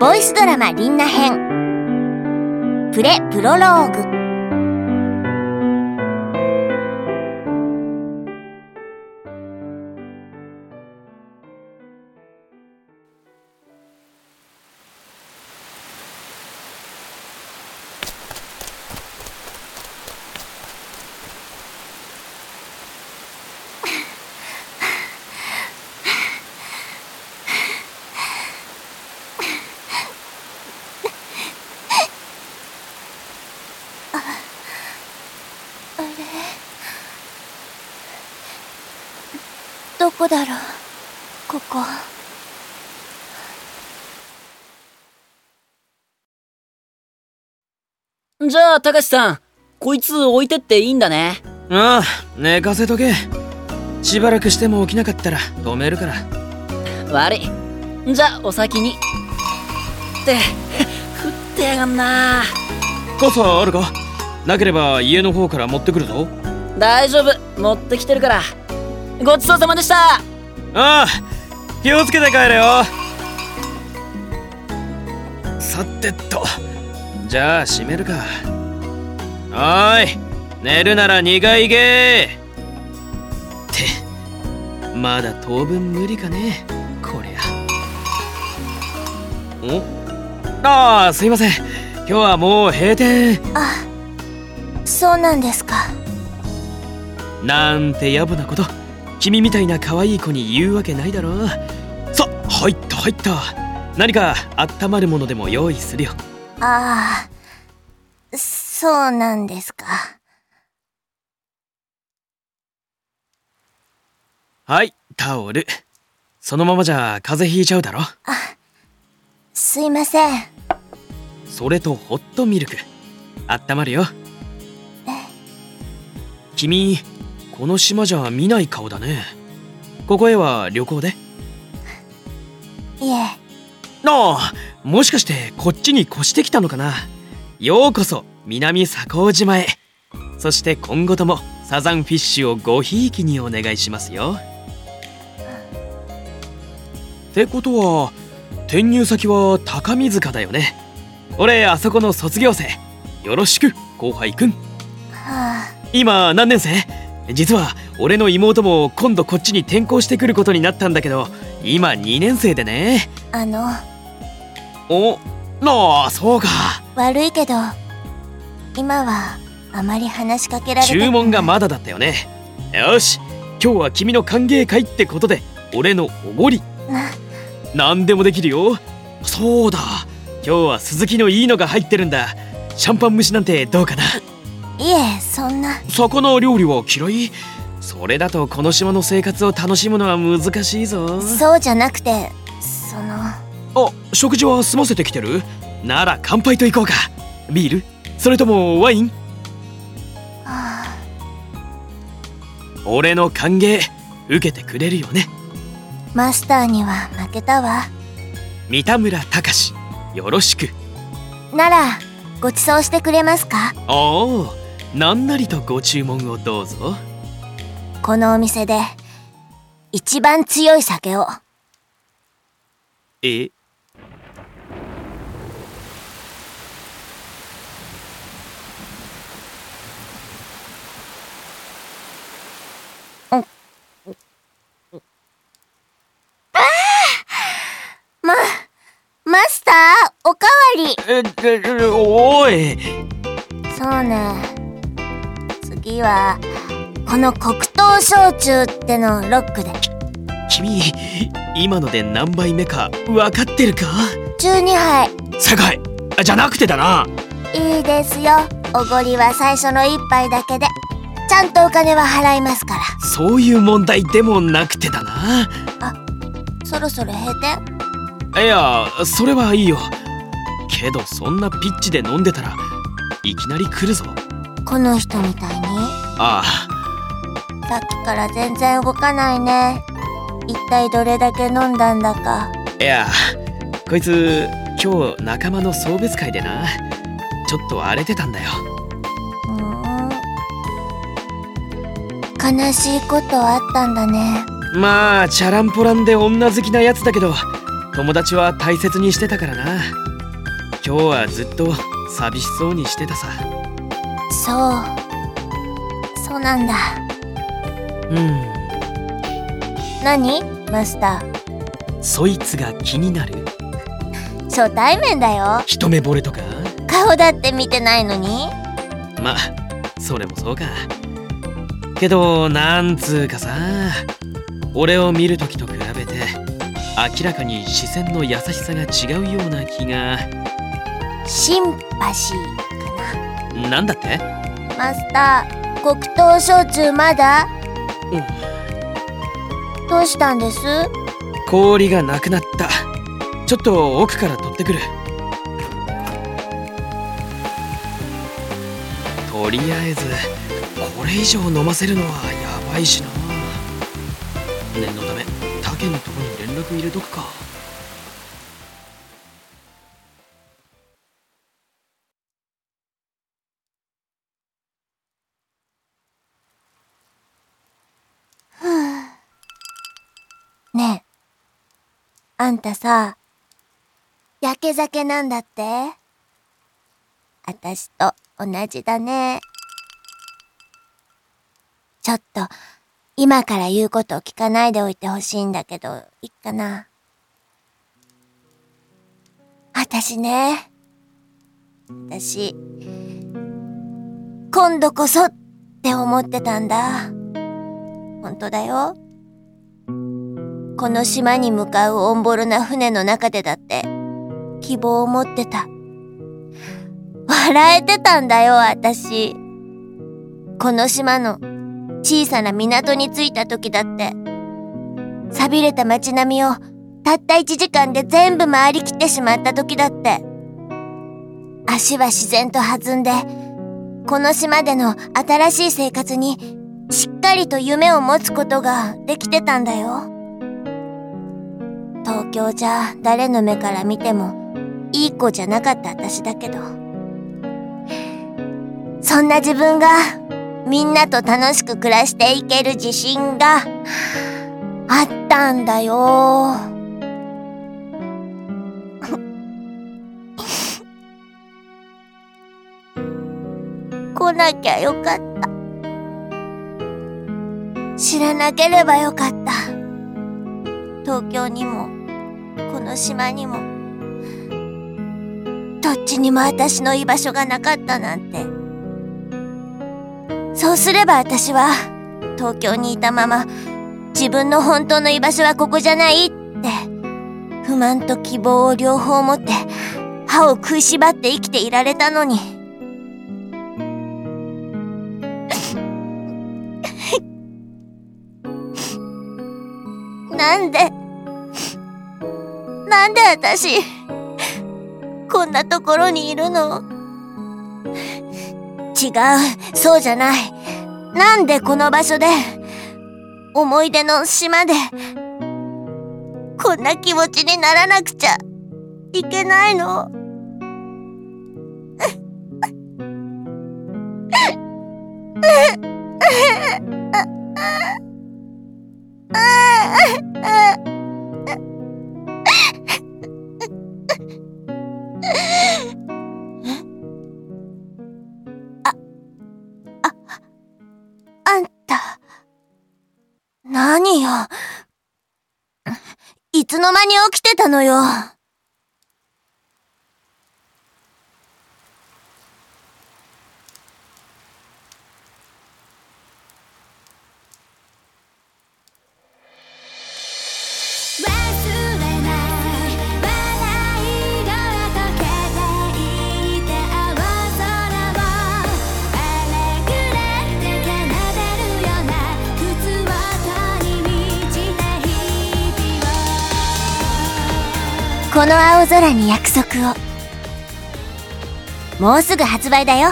ボイスドラマリンナ編。プレプロローグ。こだろう？ここじゃあ、たかしさん、こいつ置いてっていいんだね？ああ寝かせとけしばらくしても起きなかったら止めるから悪い。じゃあ、お先に。って、降ってやがんな。傘あるか？なければ家の方から持ってくるぞ大丈夫、持ってきてるから。ごちそうさまでした。ああ気をつけて帰れよ。さてと。じゃあ閉めるか。はーい寝るなら2階行けってまだ当分無理かね。こりゃ。お？ああすいません。今日はもう閉店。あそうなんですか。なんて野暮なこと君みたいな可愛い子に言うわけないだろさ入った入った。何か温まるものでも用意するよ。ああそうなんですか。はいタオル。そのままじゃ風邪ひいちゃうだろ。すいません。それとホットミルク。温まるよ。君この島じゃ見ない顔だね。ここへは旅行で？いえ。ああもしかしてこっちに越してきたのかな？ようこそ南佐港島へ。そして今後ともサザンフィッシュをごひいきにお願いしますよ。ってことは転入先は高見塚だよね。俺あそこの卒業生。よろしく後輩くん。はあ。今何年生？実は俺の妹も今度こっちに転校してくることになったんだけど今2年生でね。あの。おなあそうか。悪いけど今はあまり話しかけられない。注文がまだだったよね。よし今日は君の歓迎会ってことで俺のおごり。な。何でもできるよ。そうだ今日は鈴木のいいのが入ってるんだ。シャンパン蒸しなんてどうかないえそんな。魚料理は嫌い。それだとこの島の生活を楽しむのは難しいぞ。そうじゃなくてその。あ食事は済ませてきてる？なら乾杯と行こうか。ビール？それともワイン？はあ俺の歓迎受けてくれるよね。マスターには負けたわ。三田村隆よろしく。ならご馳走してくれますか？おお何なりとご注文をどうぞ。このお店で一番強い酒を。え？まマスターおかわり。ええおい。そうね次はこの黒糖焼酎ってのロックで。君今ので何杯目か分かってるか？12杯。正解あじゃなくてだな。いいですよ。おごりは最初の一杯だけで。ちゃんとお金は払いますから。そういう問題でもなくてだな。そろそろ閉店？いやそれはいいよ。けどそんなピッチで飲んでたらいきなり来るぞ。この人みたいにあさっきから全然動かないね。一体どれだけ飲んだんだか。あいやこいつ今日仲間の送別会でな。ちょっと荒れてたんだよ。悲しいことあったんだね。まあチャランポランで女好きなやつだけど友達は大切にしてたからな。今日はずっと寂しそうにしてたさ。そうそうなんだ。うん。何？マスター。そいつが気になる。初対面だよ。一目惚れとか？顔だって見てないのに。まあそれもそうか。けどなんつうかさ。俺を見る時と比べて明らかに視線の優しさが違うような気が。シンパシーかな。んだって？なマスター黒糖焼酎まだ？どうしたんです？氷がなくなった。ちょっと奥から取ってくる。とりあえずこれ以上飲ませるのはやばいしな。念のため他県のとこに連絡入れとくかあんたさ焼け酒なんだって？あたしと同じだね。ちょっと今から言うことを聞かないでおいてほしいんだけどいいかな。あたしねあたし今度こそって思ってたんだ。本当だよ。この島に向かうオンボロな船の中でだって希望を持ってた。笑えてたんだよ、私。この島の小さな港に着いた時だって、錆びれた街並みをたった1時間で全部回りきってしまった時だって、足は自然と弾んで、この島での新しい生活にしっかりと夢を持つことができてたんだよ。東京じゃ誰の目から見てもいい子じゃなかった私だけど。そんな自分がみんなと楽しく暮らしていける自信があったんだよ。来なきゃよかった。知らなければよかった。東京にも、この島にも、どっちにも私の居場所がなかったなんて。そうすれば私は、東京にいたまま、自分の本当の居場所はここじゃないって、不満と希望を両方持って、歯を食いしばって生きていられたのに。なんで、なんで私、こんなところにいるの？違う、そうじゃない。なんでこの場所で、思い出の島で、こんな気持ちにならなくちゃいけないの？あ つの間に起きてたのよ。この青空に約束を。もうすぐ発売だよ。